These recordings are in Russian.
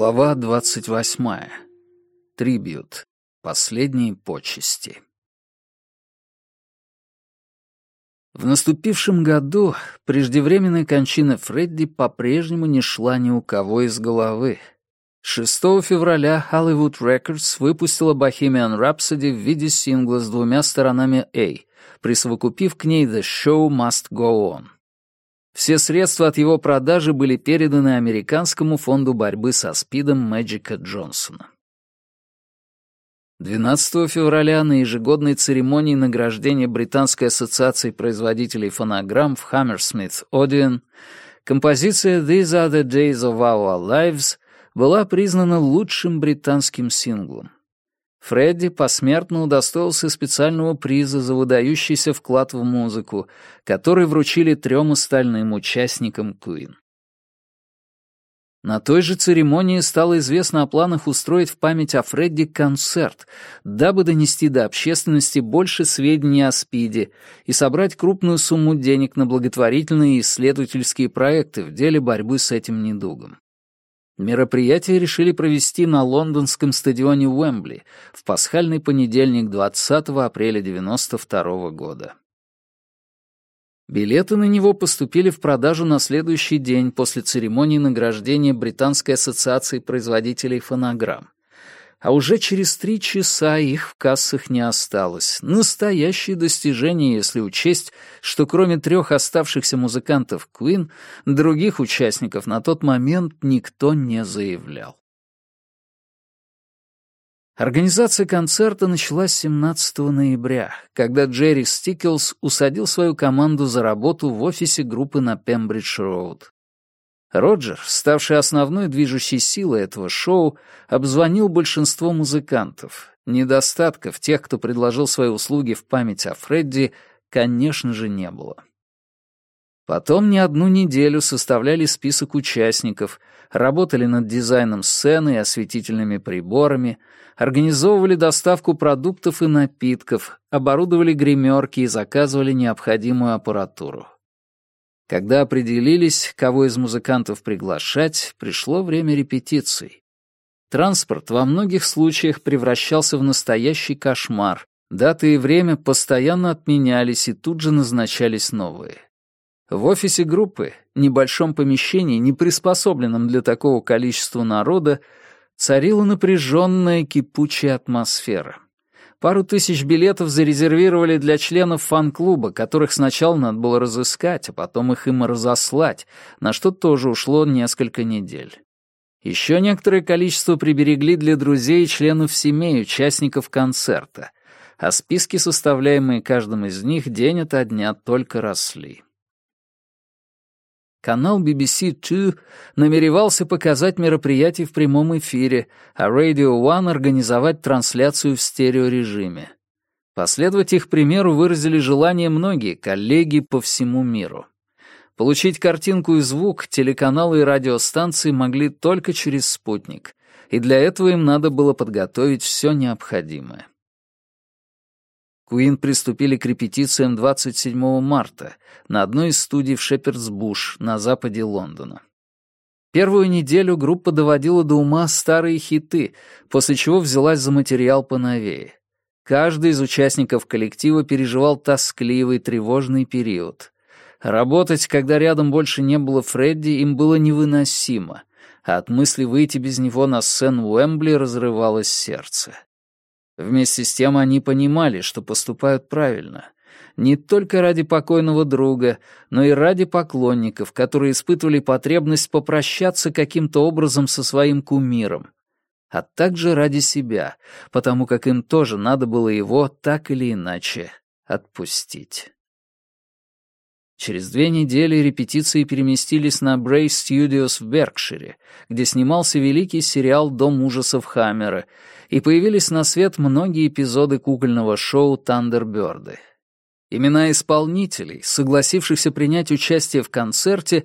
Глава 28. Трибют. Последние почести. В наступившем году преждевременная кончина Фредди по-прежнему не шла ни у кого из головы. 6 февраля Hollywood Records выпустила Bohemian Rhapsody в виде сингла с двумя сторонами A, присовокупив к ней The Show Must Go On. Все средства от его продажи были переданы Американскому фонду борьбы со СПИДом Мэджика Джонсона. 12 февраля на ежегодной церемонии награждения Британской ассоциации производителей фонограмм в Хаммерсмит Одиен композиция «These are the days of our lives» была признана лучшим британским синглом. Фредди посмертно удостоился специального приза за выдающийся вклад в музыку, который вручили трем остальным участникам Куин. На той же церемонии стало известно о планах устроить в память о Фредди концерт, дабы донести до общественности больше сведений о СПИДе и собрать крупную сумму денег на благотворительные и исследовательские проекты в деле борьбы с этим недугом. Мероприятие решили провести на лондонском стадионе Уэмбли в пасхальный понедельник 20 апреля 92 года. Билеты на него поступили в продажу на следующий день после церемонии награждения Британской ассоциации производителей фонограмм а уже через три часа их в кассах не осталось. Настоящее достижение, если учесть, что кроме трех оставшихся музыкантов Queen, других участников на тот момент никто не заявлял. Организация концерта началась 17 ноября, когда Джерри Стикелс усадил свою команду за работу в офисе группы на Пембридж-Роуд. Роджер, ставший основной движущей силой этого шоу, обзвонил большинство музыкантов. Недостатков тех, кто предложил свои услуги в память о Фредди, конечно же, не было. Потом не одну неделю составляли список участников, работали над дизайном сцены и осветительными приборами, организовывали доставку продуктов и напитков, оборудовали гримерки и заказывали необходимую аппаратуру. Когда определились, кого из музыкантов приглашать, пришло время репетиций. Транспорт во многих случаях превращался в настоящий кошмар. Даты и время постоянно отменялись и тут же назначались новые. В офисе группы, небольшом помещении, не приспособленном для такого количества народа, царила напряженная кипучая атмосфера. Пару тысяч билетов зарезервировали для членов фан-клуба, которых сначала надо было разыскать, а потом их им разослать, на что тоже ушло несколько недель. Еще некоторое количество приберегли для друзей и членов семей участников концерта, а списки, составляемые каждым из них, день ото дня только росли. Канал BBC Two намеревался показать мероприятие в прямом эфире, а Radio One организовать трансляцию в стереорежиме. Последовать их примеру выразили желание многие коллеги по всему миру. Получить картинку и звук телеканалы и радиостанции могли только через спутник, и для этого им надо было подготовить все необходимое. Куин приступили к репетициям 27 марта на одной из студий в Шепердсбуш на западе Лондона. Первую неделю группа доводила до ума старые хиты, после чего взялась за материал поновее. Каждый из участников коллектива переживал тоскливый, тревожный период. Работать, когда рядом больше не было Фредди, им было невыносимо, а от мысли выйти без него на сцену Уэмбли разрывалось сердце. Вместе с тем они понимали, что поступают правильно. Не только ради покойного друга, но и ради поклонников, которые испытывали потребность попрощаться каким-то образом со своим кумиром, а также ради себя, потому как им тоже надо было его так или иначе отпустить. Через две недели репетиции переместились на Брей Studios в Беркшире, где снимался великий сериал «Дом ужасов Хаммера», и появились на свет многие эпизоды кукольного шоу «Тандерберды». Имена исполнителей, согласившихся принять участие в концерте,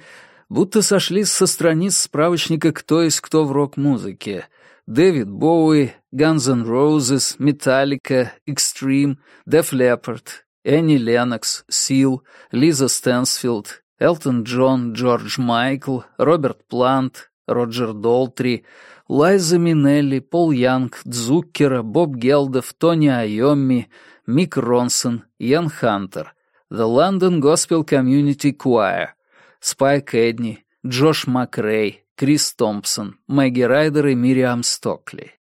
будто сошлись со страниц справочника «Кто есть кто в рок-музыке», Дэвид Боуи, Guns N' Roses, Metallica, Extreme, Def Leppard, Энни Ленокс, Сил, Лиза Стэнсфилд, Элтон Джон, Джордж Майкл, Роберт Плант, Роджер Долтри, Лайза Минелли, Пол Янг, Дзуккеро, Боб Гелдов, Тони Айомми, Мик Ронсон, Ян Хантер, The London Gospel Community Choir, Спайк Эдни, Джош Макрей, Крис Томпсон, Мэгги Райдер и Мириам Стокли.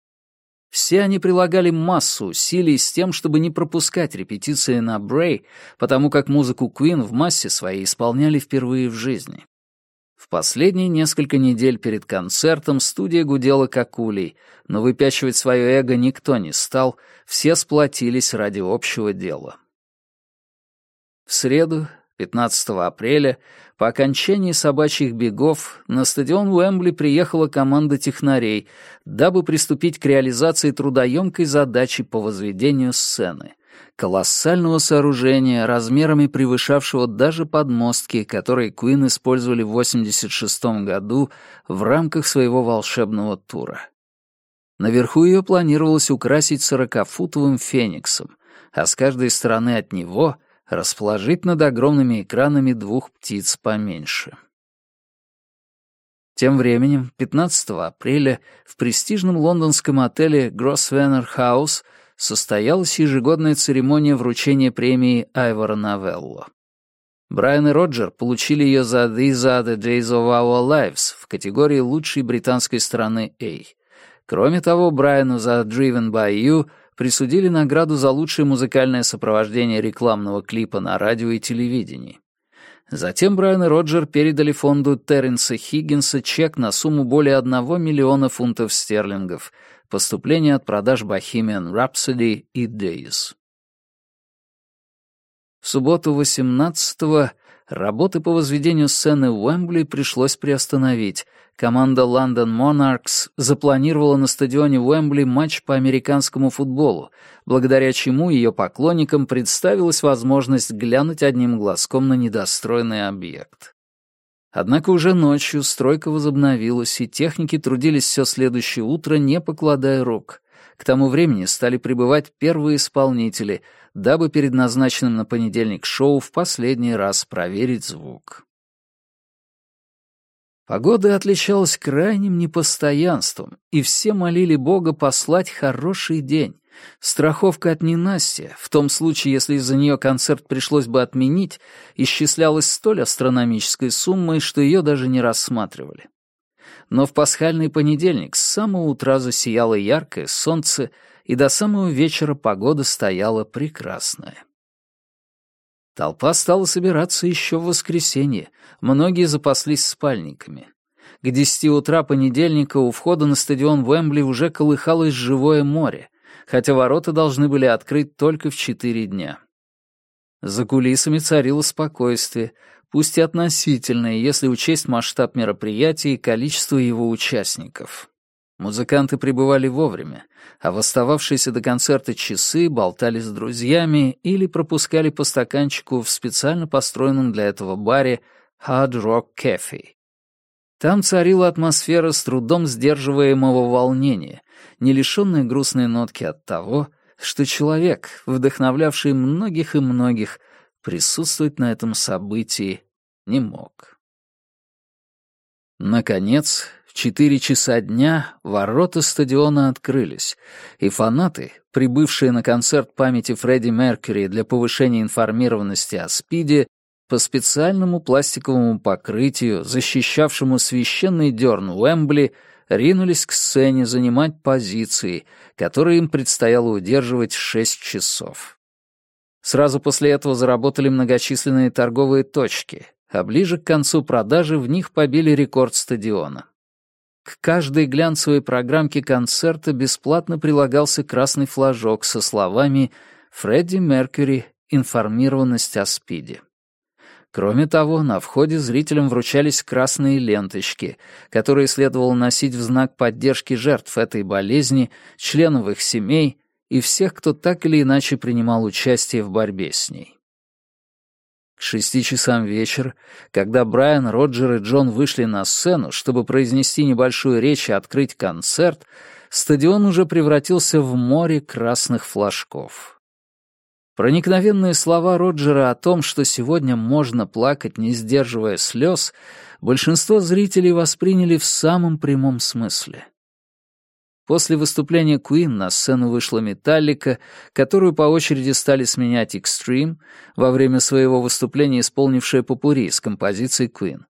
Все они прилагали массу усилий с тем, чтобы не пропускать репетиции на Брей, потому как музыку Куин в массе своей исполняли впервые в жизни. В последние несколько недель перед концертом студия гудела как улей, но выпячивать свое эго никто не стал, все сплотились ради общего дела. В среду 15 апреля по окончании собачьих бегов на стадион Уэмбли приехала команда технарей, дабы приступить к реализации трудоемкой задачи по возведению сцены — колоссального сооружения, размерами превышавшего даже подмостки, которые Куин использовали в 1986 году в рамках своего волшебного тура. Наверху ее планировалось украсить сорокафутовым фениксом, а с каждой стороны от него — расположить над огромными экранами двух птиц поменьше. Тем временем, 15 апреля, в престижном лондонском отеле Гроссвеннер Хаус состоялась ежегодная церемония вручения премии Айвора Новелло. Брайан и Роджер получили ее за «These are the days of our lives» в категории лучшей британской страны A. Кроме того, Брайану за «Driven by you» присудили награду за лучшее музыкальное сопровождение рекламного клипа на радио и телевидении. Затем Брайан и Роджер передали фонду Терренса Хиггинса чек на сумму более 1 миллиона фунтов стерлингов, поступление от продаж Bohemian Rhapsody и Days. В субботу 18-го работы по возведению сцены в Уэмбли пришлось приостановить, команда London Monarchs запланировала на стадионе Уэмбли матч по американскому футболу, благодаря чему ее поклонникам представилась возможность глянуть одним глазком на недостроенный объект. Однако уже ночью стройка возобновилась, и техники трудились все следующее утро, не покладая рук. К тому времени стали прибывать первые исполнители, дабы перед назначенным на понедельник шоу в последний раз проверить звук. Погода отличалась крайним непостоянством, и все молили Бога послать хороший день. Страховка от ненастья, в том случае, если из-за нее концерт пришлось бы отменить, исчислялась столь астрономической суммой, что ее даже не рассматривали. Но в пасхальный понедельник с самого утра засияло яркое солнце, и до самого вечера погода стояла прекрасная. Толпа стала собираться еще в воскресенье, многие запаслись спальниками. К десяти утра понедельника у входа на стадион Уэмбли уже колыхалось живое море, хотя ворота должны были открыть только в четыре дня. За кулисами царило спокойствие, пусть и относительное, если учесть масштаб мероприятия и количество его участников. Музыканты прибывали вовремя, а в остававшиеся до концерта часы болтали с друзьями или пропускали по стаканчику в специально построенном для этого баре Hard Rock Cafe. Там царила атмосфера с трудом сдерживаемого волнения, не лишенная грустной нотки от того, что человек, вдохновлявший многих и многих, присутствовать на этом событии не мог. Наконец, четыре часа дня ворота стадиона открылись, и фанаты, прибывшие на концерт памяти Фредди Меркьюри для повышения информированности о СПИДе, по специальному пластиковому покрытию, защищавшему священный дерн Уэмбли, ринулись к сцене занимать позиции, которые им предстояло удерживать шесть часов. Сразу после этого заработали многочисленные торговые точки, а ближе к концу продажи в них побили рекорд стадиона к каждой глянцевой программке концерта бесплатно прилагался красный флажок со словами «Фредди Меркьюри. Информированность о СПИДе». Кроме того, на входе зрителям вручались красные ленточки, которые следовало носить в знак поддержки жертв этой болезни, членов их семей и всех, кто так или иначе принимал участие в борьбе с ней. К шести часам вечера, когда Брайан, Роджер и Джон вышли на сцену, чтобы произнести небольшую речь и открыть концерт, стадион уже превратился в море красных флажков. Проникновенные слова Роджера о том, что сегодня можно плакать, не сдерживая слез, большинство зрителей восприняли в самом прямом смысле — После выступления Queen на сцену вышла Металлика, которую по очереди стали сменять Экстрим во время своего выступления исполнившая попури с композицией Queen,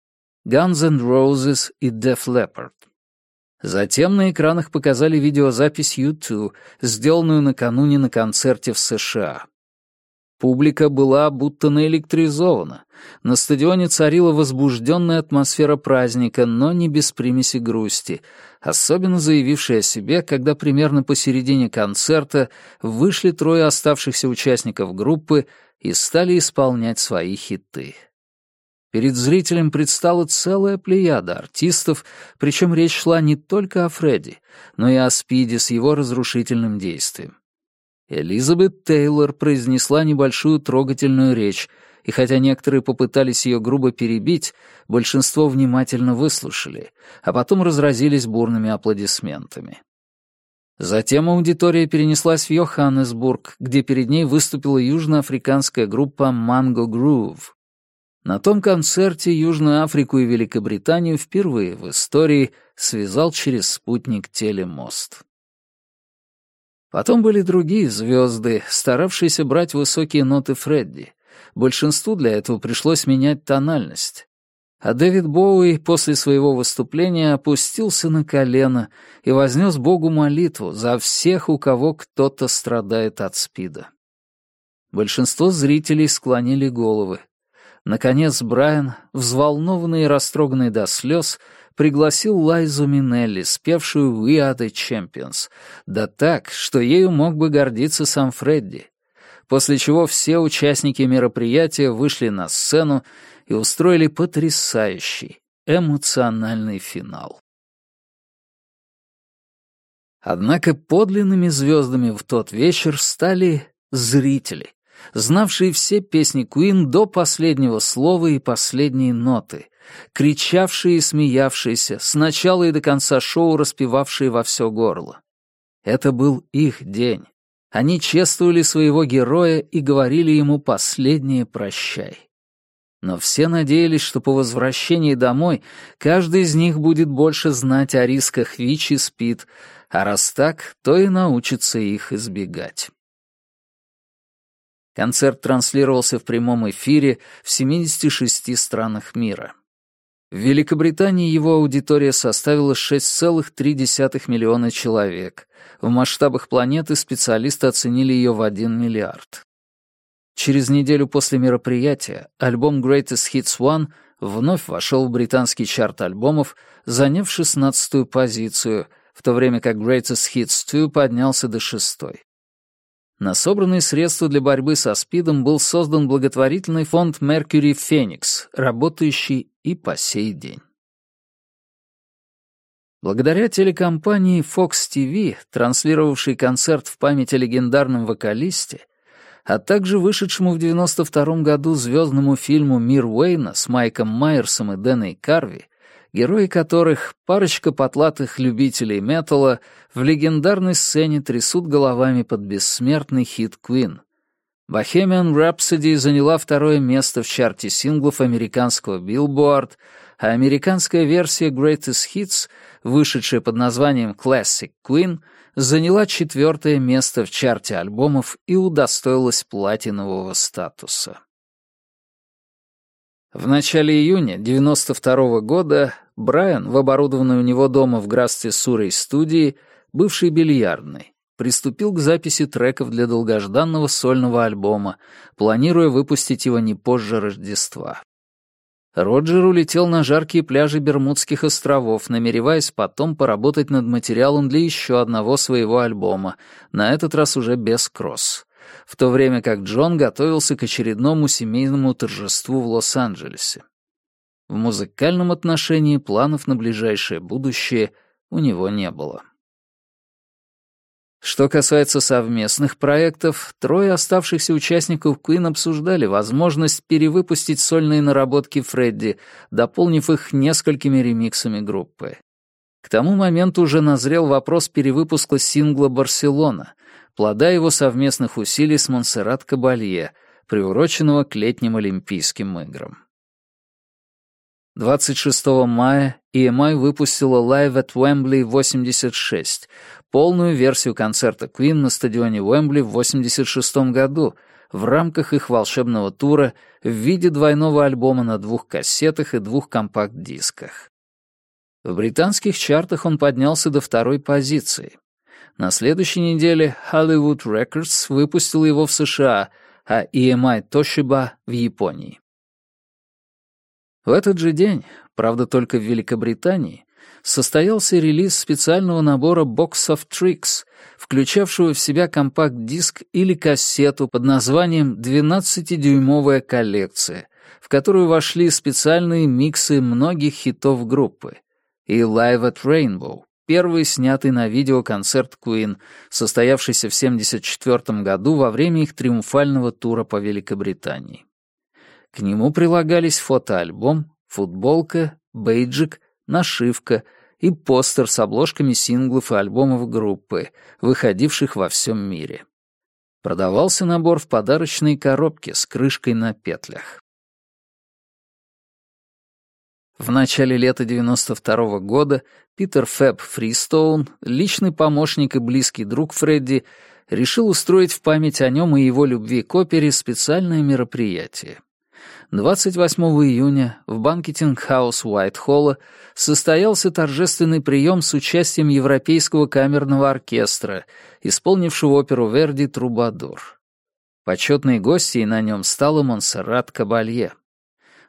Guns N' Roses и Def Leppard. Затем на экранах показали видеозапись U2, сделанную накануне на концерте в США. Публика была будто наэлектризована. На стадионе царила возбужденная атмосфера праздника, но не без примеси грусти — особенно заявившие о себе, когда примерно посередине концерта вышли трое оставшихся участников группы и стали исполнять свои хиты. Перед зрителем предстала целая плеяда артистов, причем речь шла не только о Фредди, но и о Спиде с его разрушительным действием. Элизабет Тейлор произнесла небольшую трогательную речь — и хотя некоторые попытались ее грубо перебить, большинство внимательно выслушали, а потом разразились бурными аплодисментами. Затем аудитория перенеслась в Йоханнесбург, где перед ней выступила южноафриканская группа «Манго Грув». На том концерте Южную Африку и Великобританию впервые в истории связал через спутник телемост. Потом были другие звезды, старавшиеся брать высокие ноты Фредди. Большинству для этого пришлось менять тональность. А Дэвид Боуи после своего выступления опустился на колено и вознес Богу молитву за всех, у кого кто-то страдает от СПИДа. Большинство зрителей склонили головы. Наконец Брайан, взволнованный и растроганный до слез, пригласил Лайзу Минелли, спевшую «We are the champions», да так, что ею мог бы гордиться сам Фредди — после чего все участники мероприятия вышли на сцену и устроили потрясающий, эмоциональный финал. Однако подлинными звездами в тот вечер стали зрители, знавшие все песни Куин до последнего слова и последней ноты, кричавшие и смеявшиеся, с начала и до конца шоу распевавшие во все горло. Это был их день, они чествовали своего героя и говорили ему последнее «прощай». Но все надеялись, что по возвращении домой каждый из них будет больше знать о рисках ВИЧ и СПИД, а раз так, то и научится их избегать. Концерт транслировался в прямом эфире в 76 странах мира. В Великобритании его аудитория составила 6,3 миллиона человек. В масштабах планеты специалисты оценили ее в 1 миллиард. Через неделю после мероприятия альбом Greatest Hits One вновь вошел в британский чарт альбомов, заняв 16-ю позицию, в то время как Greatest Hits 2 поднялся до 6-й. На собранные средства для борьбы со СПИДом был создан благотворительный фонд Mercury Phoenix, работающий и по сей день. Благодаря телекомпании Fox TV, транслировавшей концерт в память о легендарном вокалисте, а также вышедшему в 1992 году звездному фильму «Мир Уэйна» с Майком Майерсом и Дэной Карви, герои которых, парочка потлатых любителей металла, в легендарной сцене трясут головами под бессмертный хит Queen. Bohemian Rhapsody заняла второе место в чарте синглов американского Billboard, а американская версия Greatest Hits, вышедшая под названием Classic Queen, заняла четвертое место в чарте альбомов и удостоилась платинового статуса. В начале июня 1992 -го года Брайан в оборудованной у него дома в Грасте Сурой студии, бывшей бильярдной, приступил к записи треков для долгожданного сольного альбома, планируя выпустить его не позже Рождества. Роджер улетел на жаркие пляжи Бермудских островов, намереваясь потом поработать над материалом для еще одного своего альбома, на этот раз уже без кросс, в то время как Джон готовился к очередному семейному торжеству в Лос-Анджелесе. В музыкальном отношении планов на ближайшее будущее у него не было. Что касается совместных проектов, трое оставшихся участников Куин обсуждали возможность перевыпустить сольные наработки Фредди, дополнив их несколькими ремиксами группы. К тому моменту уже назрел вопрос перевыпуска сингла «Барселона», плода его совместных усилий с Монсеррат Кабалье, приуроченного к летним Олимпийским играм. 26 мая EMI выпустила Live at Wembley 86, полную версию концерта Queen на стадионе Уэмбли в 86 году в рамках их волшебного тура в виде двойного альбома на двух кассетах и двух компакт-дисках. В британских чартах он поднялся до второй позиции. На следующей неделе Hollywood Records выпустил его в США, а EMI Toshiba — в Японии. В этот же день, правда только в Великобритании, состоялся релиз специального набора Box of Tricks, включавшего в себя компакт-диск или кассету под названием «12-дюймовая коллекция», в которую вошли специальные миксы многих хитов группы, и Live at Rainbow, первый снятый на видео концерт Queen, состоявшийся в 1974 году во время их триумфального тура по Великобритании. К нему прилагались фотоальбом, футболка, бейджик, нашивка и постер с обложками синглов и альбомов группы, выходивших во всем мире. Продавался набор в подарочной коробке с крышкой на петлях. В начале лета 92 -го года Питер Фэб Фристоун, личный помощник и близкий друг Фредди, решил устроить в память о нем и его любви к опере специальное мероприятие. 28 июня в банке Тингхаус Уайтхолла состоялся торжественный прием с участием Европейского камерного оркестра, исполнившего оперу Верди «Трубадур». Почетной гостьей на нем стала Монсеррат Кабалье.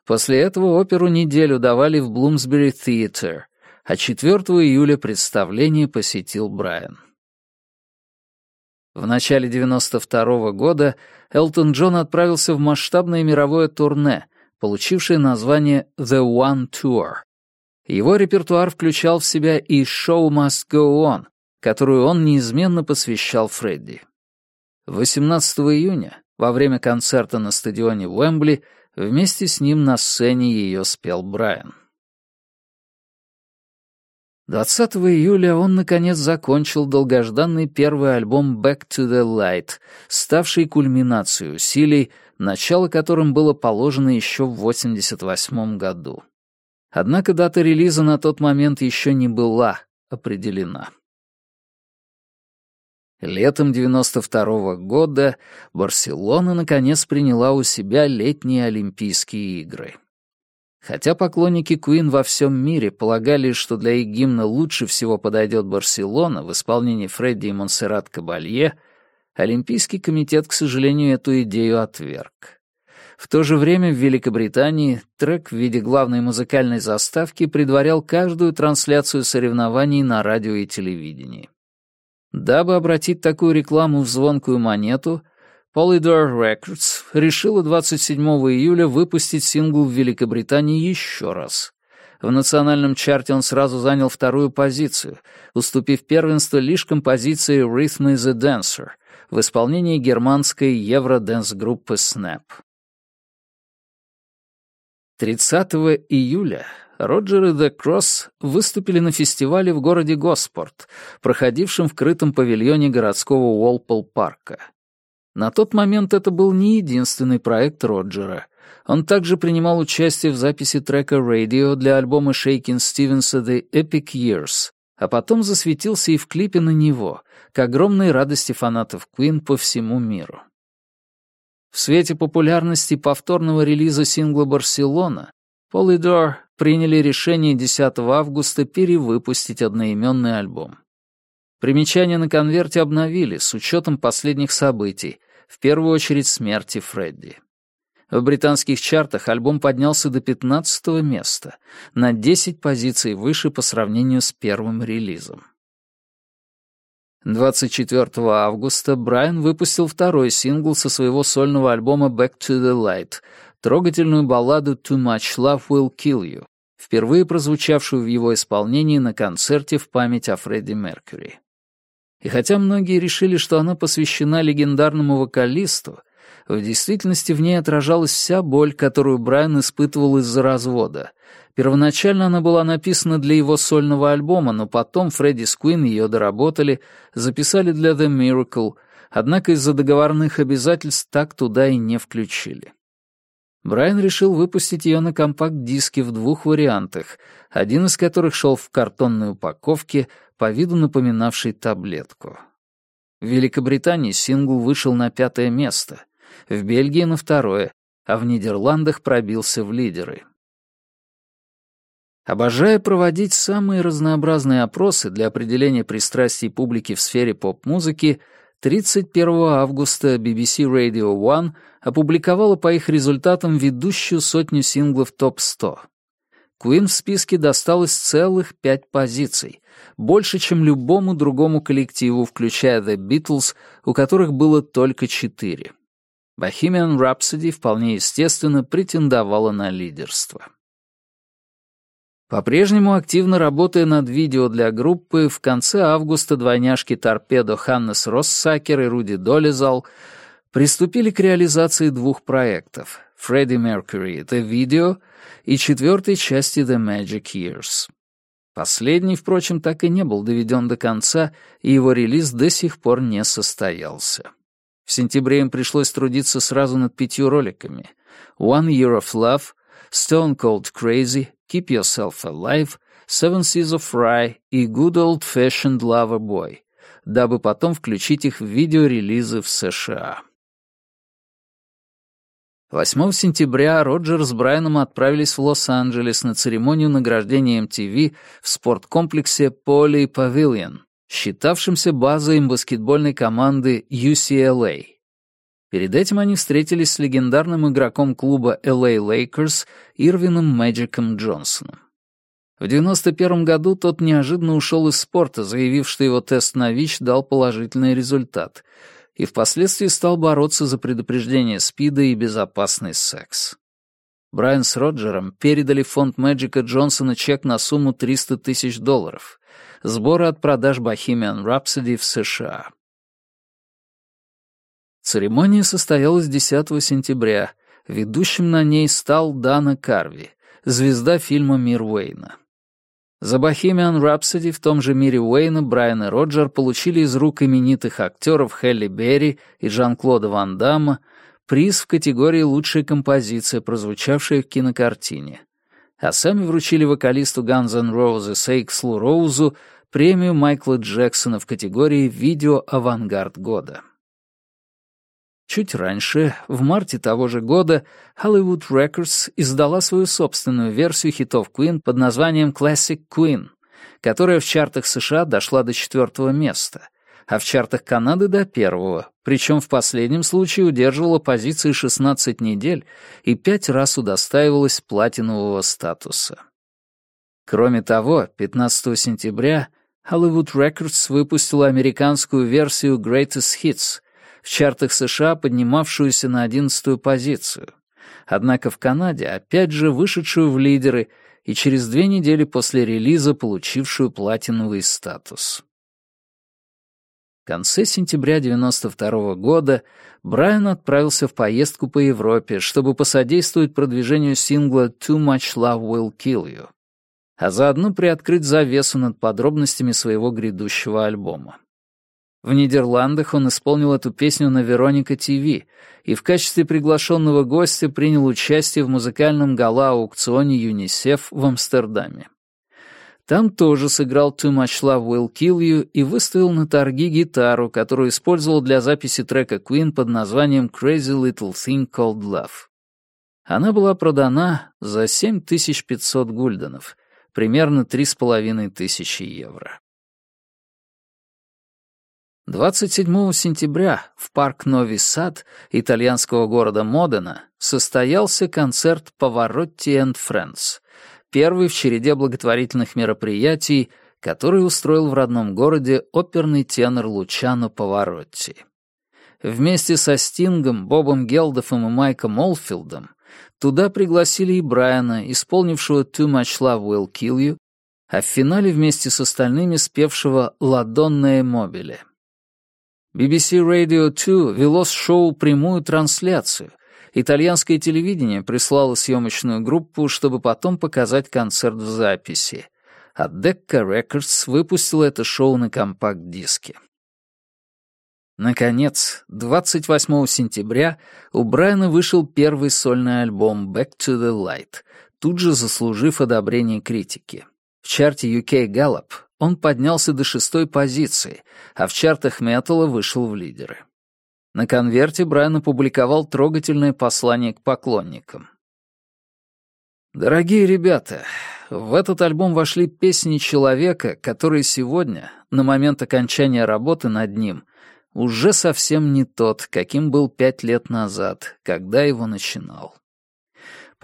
После этого оперу неделю давали в Блумсбери Theatre, а 4 июля представление посетил Брайан. В начале 92 года Элтон Джон отправился в масштабное мировое турне, получившее название «The One Tour». Его репертуар включал в себя и «Show Must Go On», которую он неизменно посвящал Фредди. 18 июня, во время концерта на стадионе Уэмбли, вместе с ним на сцене ее спел Брайан. 20 июля он, наконец, закончил долгожданный первый альбом «Back to the Light», ставший кульминацией усилий, начало которым было положено еще в 1988 году. Однако дата релиза на тот момент еще не была определена. Летом 92 года Барселона наконец приняла у себя летние Олимпийские игры. Хотя поклонники Куин во всем мире полагали, что для их гимна лучше всего подойдет Барселона в исполнении Фредди и Монсеррат Кабалье, Олимпийский комитет, к сожалению, эту идею отверг. В то же время в Великобритании трек в виде главной музыкальной заставки предварял каждую трансляцию соревнований на радио и телевидении. Дабы обратить такую рекламу в звонкую монету — Polydor Records решила 27 июля выпустить сингл в Великобритании еще раз. В национальном чарте он сразу занял вторую позицию, уступив первенство лишь композиции «Rhythm is a Dancer» в исполнении германской евроданс-группы Snap. 30 июля Роджер и The Cross выступили на фестивале в городе Госпорт, проходившем в крытом павильоне городского Уолпол-парка. На тот момент это был не единственный проект Роджера. Он также принимал участие в записи трека «Radio» для альбома Шейкин Стивенса «The Epic Years», а потом засветился и в клипе на него, к огромной радости фанатов Queen по всему миру. В свете популярности повторного релиза сингла «Барселона» Polydor приняли решение 10 августа перевыпустить одноименный альбом. Примечания на конверте обновили с учетом последних событий, в первую очередь смерти Фредди. В британских чартах альбом поднялся до 15 места, на 10 позиций выше по сравнению с первым релизом. 24 августа Брайан выпустил второй сингл со своего сольного альбома «Back to the Light», трогательную балладу «Too Much Love Will Kill You», впервые прозвучавшую в его исполнении на концерте в память о Фредди Меркьюри. И хотя многие решили, что она посвящена легендарному вокалисту, в действительности в ней отражалась вся боль, которую Брайан испытывал из-за развода. Первоначально она была написана для его сольного альбома, но потом Фредди Сквин ее доработали, записали для The Miracle, однако из-за договорных обязательств так туда и не включили. Брайан решил выпустить ее на компакт-диске в двух вариантах, один из которых шел в картонной упаковке — по виду напоминавший таблетку. В Великобритании сингл вышел на пятое место, в Бельгии на второе, а в Нидерландах пробился в лидеры. Обожая проводить самые разнообразные опросы для определения пристрастий публики в сфере поп-музыки, 31 августа BBC Radio One опубликовала по их результатам ведущую сотню синглов ТОП-100. Куин в списке досталось целых пять позиций, больше, чем любому другому коллективу, включая The Beatles, у которых было только четыре. Bohemian Rhapsody вполне естественно претендовала на лидерство. По-прежнему активно работая над видео для группы, в конце августа двойняшки торпедо Ханнес Россакер и Руди Долизал приступили к реализации двух проектов Freddie Mercury это видео, и четвертой части The Magic Years. Последний, впрочем, так и не был доведен до конца, и его релиз до сих пор не состоялся. В сентябре им пришлось трудиться сразу над пятью роликами. One Year of Love, Stone Cold Crazy, Keep Yourself Alive, Seven Seas of Rye и Good Old Fashioned Lover Boy, дабы потом включить их в видеорелизы в США. 8 сентября Роджер с Брайаном отправились в Лос-Анджелес на церемонию награждения MTV в спорткомплексе Poly Pavilion, считавшемся базой баскетбольной команды UCLA. Перед этим они встретились с легендарным игроком клуба LA Lakers Ирвином Мэджиком Джонсоном. В 1991 году тот неожиданно ушел из спорта, заявив, что его тест на ВИЧ дал положительный результат — и впоследствии стал бороться за предупреждение СПИДа и безопасный секс. Брайан с Роджером передали фонд Мэджика Джонсона чек на сумму 300 тысяч долларов, сборы от продаж Bohemian Rhapsody в США. Церемония состоялась 10 сентября. Ведущим на ней стал Дана Карви, звезда фильма «Мир Уэйна». За «Бохемиан Рапсоди» в том же мире Уэйна Брайан и Роджер получили из рук именитых актеров Хелли Берри и Жан-Клода Ван Дамма приз в категории «Лучшая композиция», прозвучавшая в кинокартине. А сами вручили вокалисту Guns N' Roses Эйкслу Роузу премию Майкла Джексона в категории «Видео-авангард года». Чуть раньше, в марте того же года, Hollywood Records издала свою собственную версию хитов Queen под названием Classic Queen, которая в чартах США дошла до четвертого места, а в чартах Канады до первого, причем в последнем случае удерживала позиции 16 недель и пять раз удостаивалась платинового статуса. Кроме того, 15 сентября Hollywood Records выпустила американскую версию Greatest Hits — в чартах США, поднимавшуюся на одиннадцатую позицию. Однако в Канаде опять же вышедшую в лидеры и через две недели после релиза получившую платиновый статус. В конце сентября 1992 -го года Брайан отправился в поездку по Европе, чтобы посодействовать продвижению сингла «Too Much Love Will Kill You», а заодно приоткрыть завесу над подробностями своего грядущего альбома. В Нидерландах он исполнил эту песню на Вероника ТВ и в качестве приглашенного гостя принял участие в музыкальном гала-аукционе ЮНИСЕФ в Амстердаме. Там тоже сыграл «Too Much Love Will Kill You» и выставил на торги гитару, которую использовал для записи трека Queen под названием «Crazy Little Thing Called Love». Она была продана за 7500 гульденов, примерно 3500 евро. 27 сентября в парк Нови Сад итальянского города Модена состоялся концерт «Повороти and Friends», первый в череде благотворительных мероприятий, который устроил в родном городе оперный тенор Лучано Поворотти. Вместе со Стингом, Бобом Гелдофом и Майком Олфилдом туда пригласили и Брайана, исполнившего «Too Much Love Will Kill You», а в финале вместе с остальными спевшего «Ладонное мобиле». BBC Radio 2 вело шоу «Прямую трансляцию». Итальянское телевидение прислало съемочную группу, чтобы потом показать концерт в записи. А Decca Records выпустила это шоу на компакт-диске. Наконец, 28 сентября у Брайана вышел первый сольный альбом «Back to the Light», тут же заслужив одобрение критики. В чарте UK Gallup он поднялся до шестой позиции, а в чартах Мэттелла вышел в лидеры. На конверте Брайан опубликовал трогательное послание к поклонникам. «Дорогие ребята, в этот альбом вошли песни человека, который сегодня, на момент окончания работы над ним, уже совсем не тот, каким был пять лет назад, когда его начинал».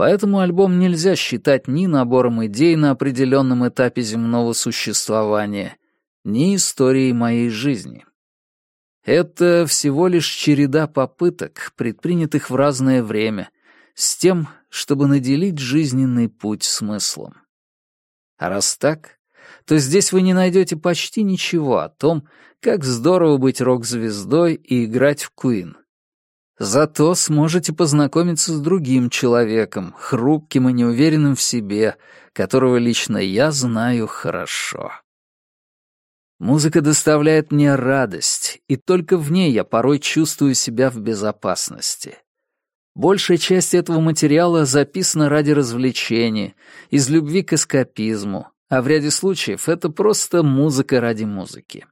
Поэтому альбом нельзя считать ни набором идей на определенном этапе земного существования, ни историей моей жизни. Это всего лишь череда попыток, предпринятых в разное время, с тем, чтобы наделить жизненный путь смыслом. А раз так, то здесь вы не найдете почти ничего о том, как здорово быть рок-звездой и играть в Куин. Зато сможете познакомиться с другим человеком, хрупким и неуверенным в себе, которого лично я знаю хорошо. Музыка доставляет мне радость, и только в ней я порой чувствую себя в безопасности. Большая часть этого материала записана ради развлечения, из любви к эскапизму, а в ряде случаев это просто музыка ради музыки.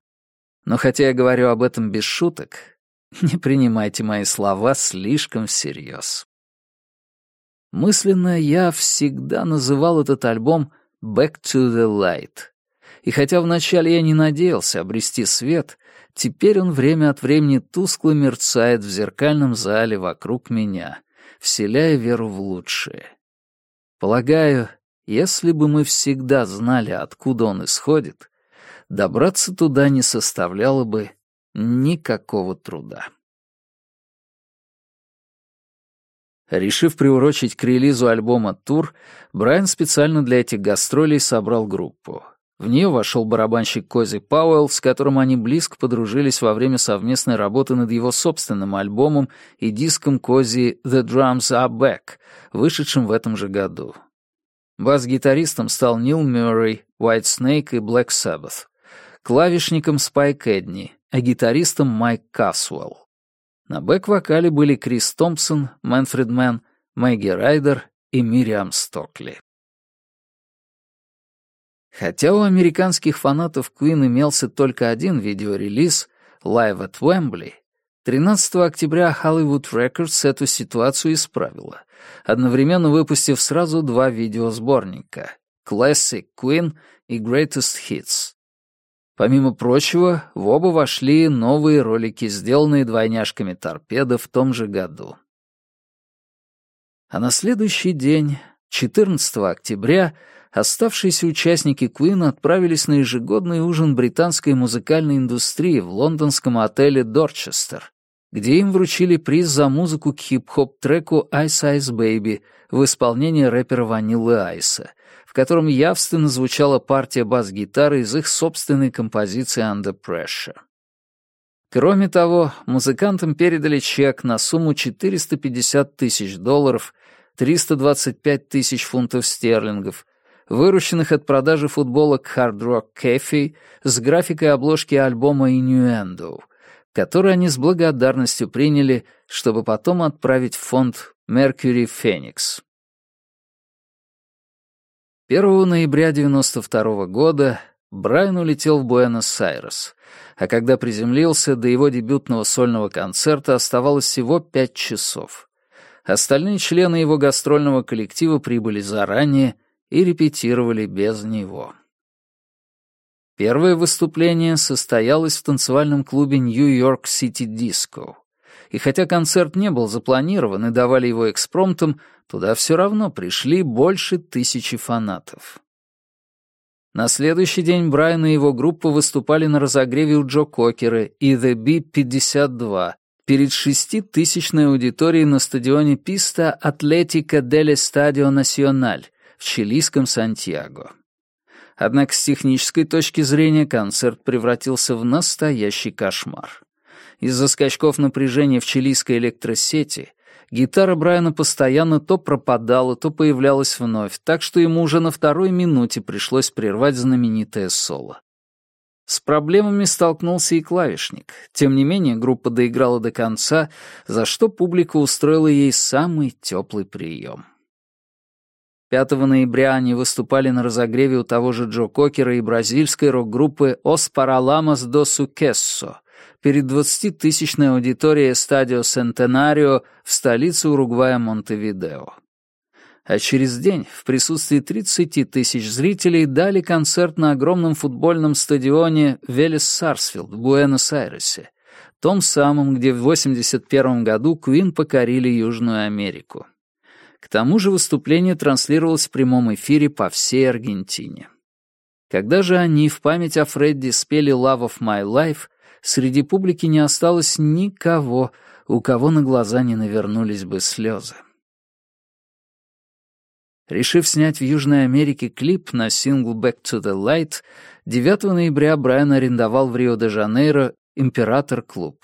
Но хотя я говорю об этом без шуток, не принимайте мои слова слишком всерьез. Мысленно я всегда называл этот альбом «Back to the Light». И хотя вначале я не надеялся обрести свет, теперь он время от времени тускло мерцает в зеркальном зале вокруг меня, вселяя веру в лучшее. Полагаю, если бы мы всегда знали, откуда он исходит, добраться туда не составляло бы Никакого труда. Решив приурочить к релизу альбома тур, Брайан специально для этих гастролей собрал группу. В нее вошел барабанщик Кози Пауэлл, с которым они близко подружились во время совместной работы над его собственным альбомом и диском Кози «The Drums Are Back», вышедшим в этом же году. Бас-гитаристом стал Нил Мюррей, Whitesnake и Black Sabbath. Клавишником Спайк Эдни а гитаристом Майк Касуэлл. На бэк-вокале были Крис Томпсон, Мэнфред Мэн, Мэгги Райдер и Мириам Стокли. Хотя у американских фанатов Куин имелся только один видеорелиз «Live at Wembley», 13 октября Hollywood Records эту ситуацию исправила, одновременно выпустив сразу два видеосборника «Classic Queen» и «Greatest Hits». Помимо прочего, в оба вошли новые ролики, сделанные двойняшками торпеды в том же году. А на следующий день, 14 октября, оставшиеся участники Куин отправились на ежегодный ужин британской музыкальной индустрии в лондонском отеле «Дорчестер», где им вручили приз за музыку к хип-хоп-треку «Ice Ice Baby» в исполнении рэпера Ванилы Айса, в котором явственно звучала партия бас-гитары из их собственной композиции «Under Pressure». Кроме того, музыкантам передали чек на сумму 450 тысяч долларов, 325 тысяч фунтов стерлингов, вырученных от продажи футболок Hard Rock Cafe с графикой обложки альбома Innuendo, который они с благодарностью приняли, чтобы потом отправить в фонд Mercury Phoenix. 1 ноября 92 года Брайан улетел в Буэнос-Айрес, а когда приземлился, до его дебютного сольного концерта оставалось всего пять часов. Остальные члены его гастрольного коллектива прибыли заранее и репетировали без него. Первое выступление состоялось в танцевальном клубе Нью-Йорк Сити Диско и хотя концерт не был запланирован и давали его экспромтом, туда все равно пришли больше тысячи фанатов. На следующий день Брайан и его группа выступали на разогреве у Джо Кокера и The B-52 перед шеститысячной аудиторией на стадионе Писта Атлетика Деле Стадио Националь в чилийском Сантьяго. Однако с технической точки зрения концерт превратился в настоящий кошмар. Из-за скачков напряжения в чилийской электросети гитара Брайана постоянно то пропадала, то появлялась вновь, так что ему уже на второй минуте пришлось прервать знаменитое соло. С проблемами столкнулся и клавишник. Тем не менее, группа доиграла до конца, за что публика устроила ей самый теплый прием. 5 ноября они выступали на разогреве у того же Джо Кокера и бразильской рок-группы «Os Parallamas do Sucesso», перед 20-тысячной аудиторией Стадио Сентенарио в столице Уругвая Монтевидео. А через день в присутствии 30 тысяч зрителей дали концерт на огромном футбольном стадионе Велес-Сарсфилд в Буэнос-Айресе, том самом, где в 81 году Квин покорили Южную Америку. К тому же выступление транслировалось в прямом эфире по всей Аргентине. Когда же они в память о Фредди спели «Love of my life», среди публики не осталось никого, у кого на глаза не навернулись бы слезы. Решив снять в Южной Америке клип на сингл «Back to the Light», 9 ноября Брайан арендовал в Рио-де-Жанейро «Император-клуб».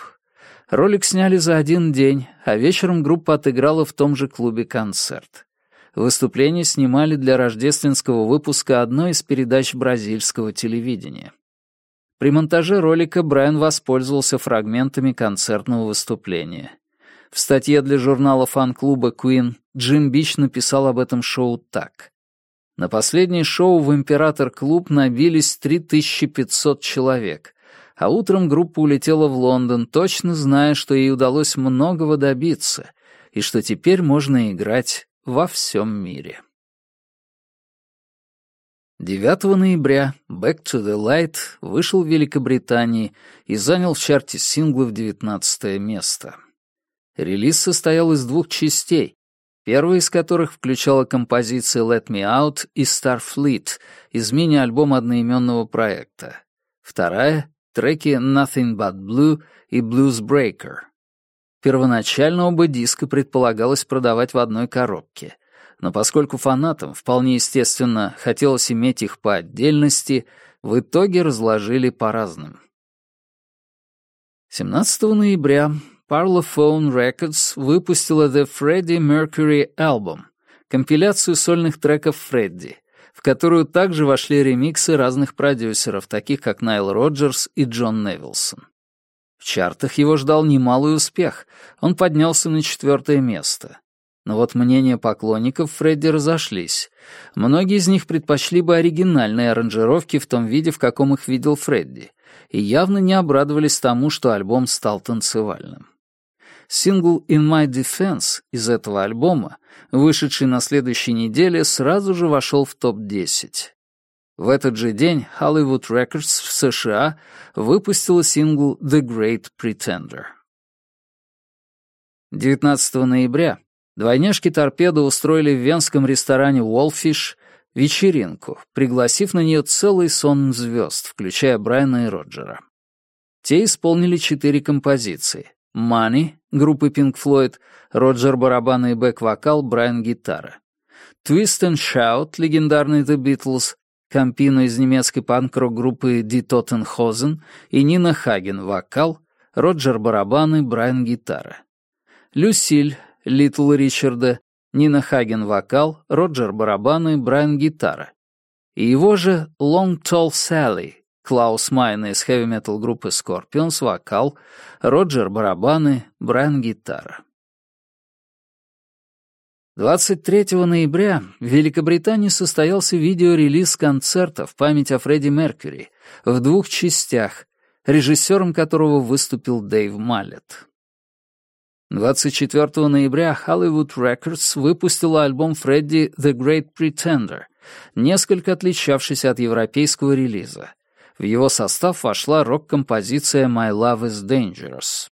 Ролик сняли за один день, а вечером группа отыграла в том же клубе концерт. Выступление снимали для рождественского выпуска одной из передач бразильского телевидения. При монтаже ролика Брайан воспользовался фрагментами концертного выступления. В статье для журнала фан-клуба Queen Джим Бич написал об этом шоу так. На последнее шоу в «Император-клуб» набились 3500 человек, а утром группа улетела в Лондон, точно зная, что ей удалось многого добиться и что теперь можно играть во всем мире. 9 ноября «Back to the Light» вышел в Великобритании и занял в чарте синглов 19 место. Релиз состоял из двух частей, первая из которых включала композиции «Let Me Out» и «Starfleet» из мини-альбома одноименного проекта. Вторая — треки «Nothing But Blue» и «Blues Breaker». Первоначально оба диска предполагалось продавать в одной коробке — но поскольку фанатам вполне естественно хотелось иметь их по отдельности, в итоге разложили по разным. 17 ноября Parlophone Records выпустила The Freddie Mercury Album, компиляцию сольных треков Фредди, в которую также вошли ремиксы разных продюсеров, таких как Найл Роджерс и Джон Невилсон. В чартах его ждал немалый успех, он поднялся на четвертое место — но вот мнения поклонников Фредди разошлись. Многие из них предпочли бы оригинальные аранжировки в том виде, в каком их видел Фредди, и явно не обрадовались тому, что альбом стал танцевальным. Сингл «In My Defense» из этого альбома, вышедший на следующей неделе, сразу же вошел в топ-10. В этот же день Hollywood Records в США выпустила сингл «The Great Pretender». 19 ноября Двойняшки торпеды устроили в венском ресторане «Уолфиш» вечеринку, пригласив на нее целый сон звезд, включая Брайана и Роджера. Те исполнили четыре композиции. «Мани» группы Pink Floyd, Роджер барабаны и бэк-вокал, Брайан гитара. «Twist and Shout» легендарный The Beatles, Кампино из немецкой панк-рок группы Die Tottenhosen и Нина Хаген вокал, Роджер барабаны, Брайан гитара. «Люсиль» Литл Ричарда, Нина Хаген — вокал, Роджер — барабаны, Брайан — гитара. И его же Long Tall Sally, Клаус Майн из хэви-метал группы Scorpions — вокал, Роджер — барабаны, Брайан — гитара. 23 ноября в Великобритании состоялся видеорелиз концерта в память о Фредди Меркьюри в двух частях, режиссером которого выступил Дэйв Маллетт. 24 ноября Hollywood Records выпустила альбом Фредди «The Great Pretender», несколько отличавшийся от европейского релиза. В его состав вошла рок-композиция «My Love is Dangerous».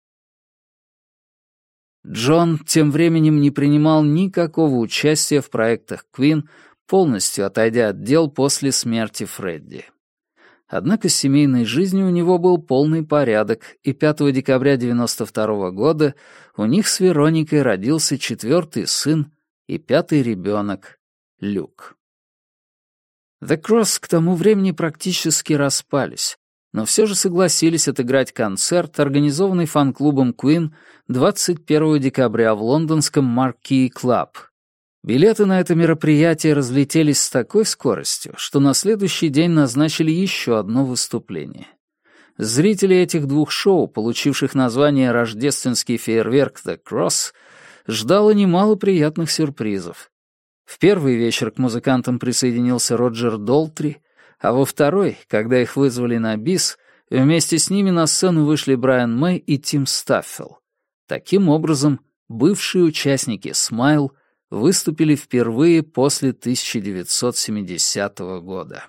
Джон тем временем не принимал никакого участия в проектах Queen, полностью отойдя от дел после смерти Фредди. Однако с семейной жизнью у него был полный порядок, и 5 декабря 92 -го года у них с Вероникой родился четвертый сын и пятый ребенок — Люк. The Cross к тому времени практически распались, но все же согласились отыграть концерт, организованный фан-клубом Queen 21 декабря в лондонском Marquee Club — Билеты на это мероприятие разлетелись с такой скоростью, что на следующий день назначили еще одно выступление. Зрители этих двух шоу, получивших название «Рождественский фейерверк The Cross», ждало немало приятных сюрпризов. В первый вечер к музыкантам присоединился Роджер Долтри, а во второй, когда их вызвали на бис, вместе с ними на сцену вышли Брайан Мэй и Тим Стаффел. Таким образом, бывшие участники «Смайл» выступили впервые после 1970 года.